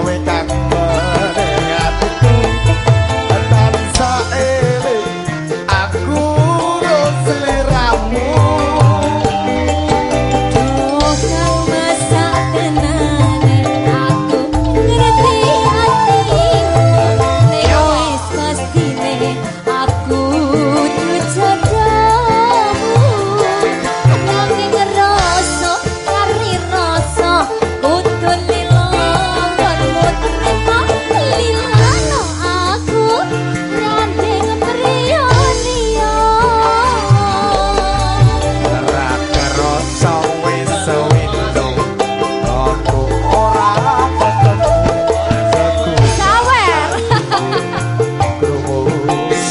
Yahweh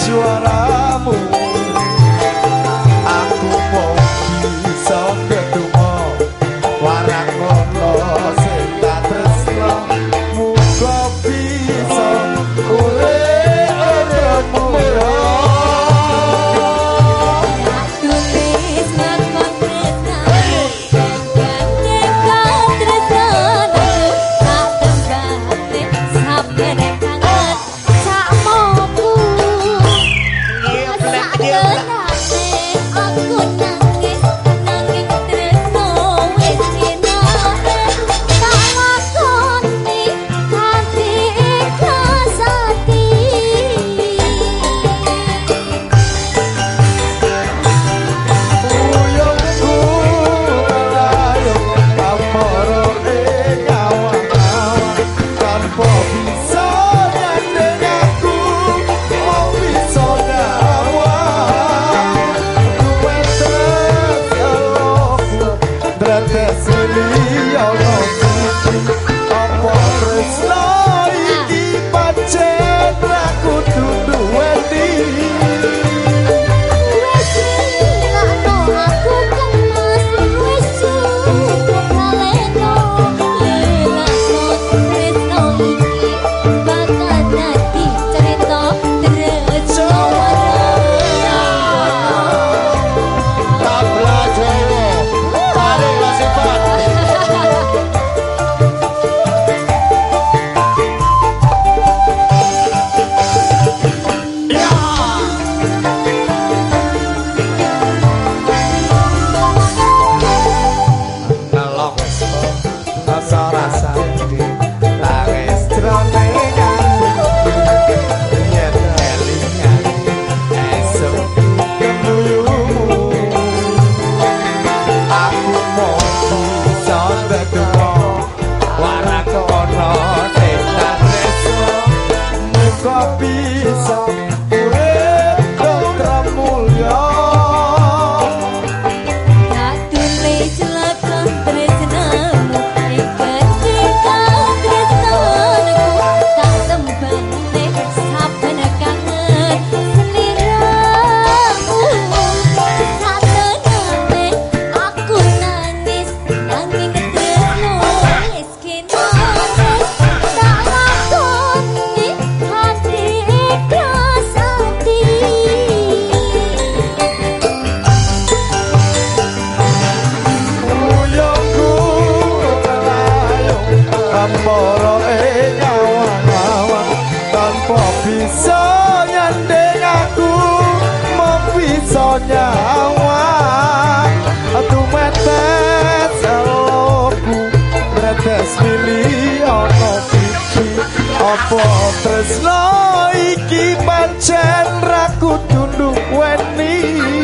you are. samboro e nyawa-nyawa tanpa bisa nyandeng aku mau mempisa nyawang atuh metes aku mili ono opo apa tresno iki pancen raku tunduk weni